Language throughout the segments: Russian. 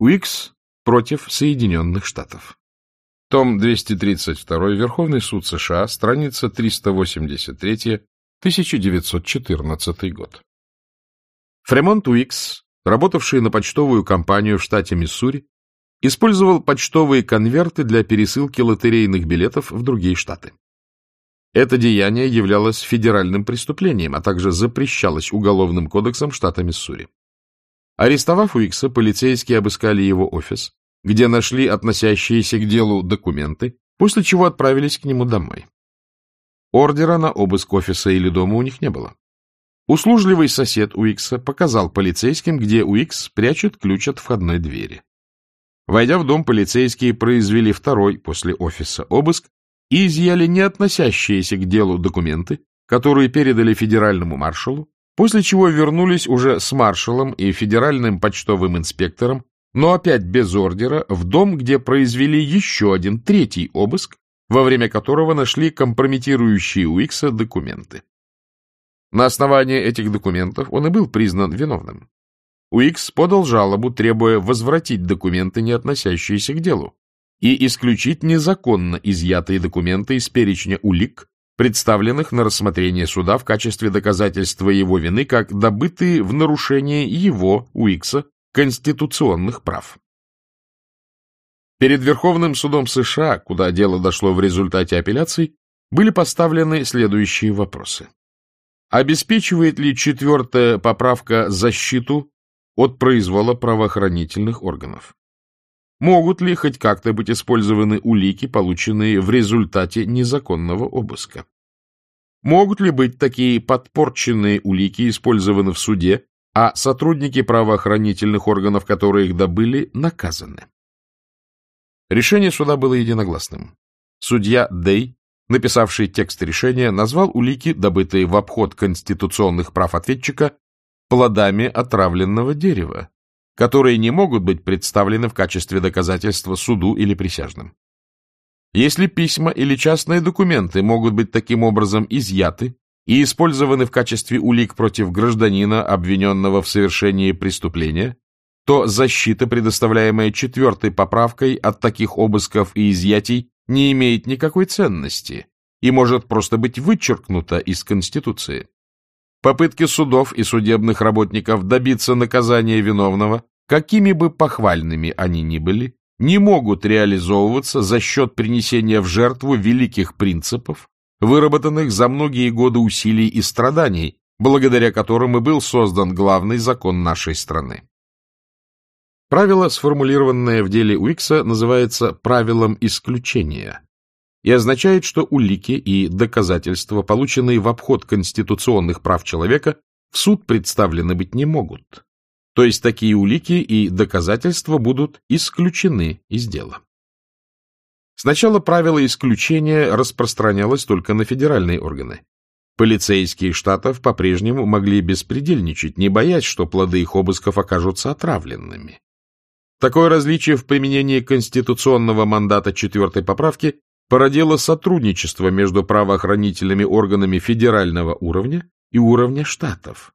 Уикс против Соединенных Штатов. Том 232, Верховный суд США, страница 383, 1914 год. Фремонт Уикс, работавший на почтовую компанию в штате Миссури, использовал почтовые конверты для пересылки лотерейных билетов в другие штаты. Это деяние являлось федеральным преступлением, а также запрещалось Уголовным кодексом штата Миссури. Арестовав Уикса, полицейские обыскали его офис, где нашли относящиеся к делу документы, после чего отправились к нему домой. Ордера на обыск офиса или дома у них не было. Услужливый сосед Уикса показал полицейским, где Уикс прячет ключ от входной двери. Войдя в дом, полицейские произвели второй после офиса обыск и изъяли не относящиеся к делу документы, которые передали федеральному маршалу, после чего вернулись уже с маршалом и федеральным почтовым инспектором, но опять без ордера, в дом, где произвели еще один третий обыск, во время которого нашли компрометирующие Уикса документы. На основании этих документов он и был признан виновным. Уикс подал жалобу, требуя возвратить документы, не относящиеся к делу, и исключить незаконно изъятые документы из перечня улик, представленных на рассмотрение суда в качестве доказательства его вины как добытые в нарушение его, Уикса, конституционных прав. Перед Верховным судом США, куда дело дошло в результате апелляций, были поставлены следующие вопросы. Обеспечивает ли четвертая поправка защиту от произвола правоохранительных органов? Могут ли хоть как-то быть использованы улики, полученные в результате незаконного обыска? Могут ли быть такие подпорченные улики использованы в суде, а сотрудники правоохранительных органов, которые их добыли, наказаны? Решение суда было единогласным. Судья Дей, написавший текст решения, назвал улики, добытые в обход конституционных прав ответчика, плодами отравленного дерева, которые не могут быть представлены в качестве доказательства суду или присяжным. Если письма или частные документы могут быть таким образом изъяты и использованы в качестве улик против гражданина, обвиненного в совершении преступления, то защита, предоставляемая четвертой поправкой от таких обысков и изъятий, не имеет никакой ценности и может просто быть вычеркнута из Конституции. Попытки судов и судебных работников добиться наказания виновного, какими бы похвальными они ни были, не могут реализовываться за счет принесения в жертву великих принципов, выработанных за многие годы усилий и страданий, благодаря которым и был создан главный закон нашей страны. Правило, сформулированное в деле Уикса, называется правилом исключения и означает, что улики и доказательства, полученные в обход конституционных прав человека, в суд представлены быть не могут. То есть такие улики и доказательства будут исключены из дела. Сначала правило исключения распространялось только на федеральные органы. Полицейские штатов по-прежнему могли беспредельничать, не боясь, что плоды их обысков окажутся отравленными. Такое различие в применении конституционного мандата четвертой поправки породило сотрудничество между правоохранительными органами федерального уровня и уровня штатов.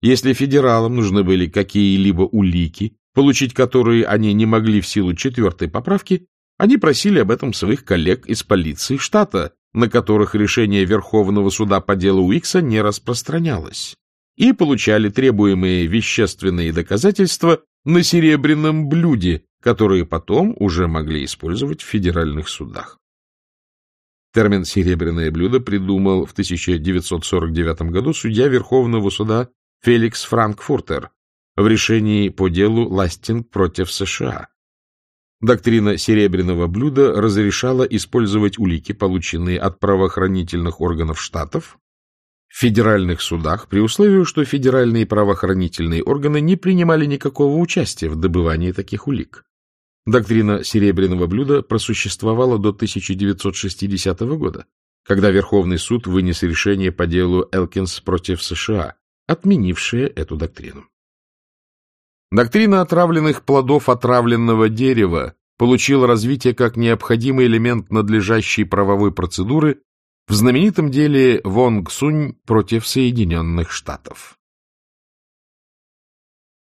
Если федералам нужны были какие-либо улики, получить которые они не могли в силу четвертой поправки, они просили об этом своих коллег из полиции штата, на которых решение Верховного суда по делу Уикса не распространялось, и получали требуемые вещественные доказательства на серебряном блюде, которые потом уже могли использовать в федеральных судах. Термин «серебряное блюдо» придумал в 1949 году судья Верховного суда Феликс Франкфуртер в решении по делу Ластинг против США. Доктрина серебряного блюда разрешала использовать улики, полученные от правоохранительных органов штатов, в федеральных судах, при условии, что федеральные правоохранительные органы не принимали никакого участия в добывании таких улик. Доктрина серебряного блюда просуществовала до 1960 года, когда Верховный суд вынес решение по делу Элкинс против США, отменившее эту доктрину. Доктрина отравленных плодов отравленного дерева получила развитие как необходимый элемент надлежащей правовой процедуры в знаменитом деле Вонг Сунь против Соединенных Штатов.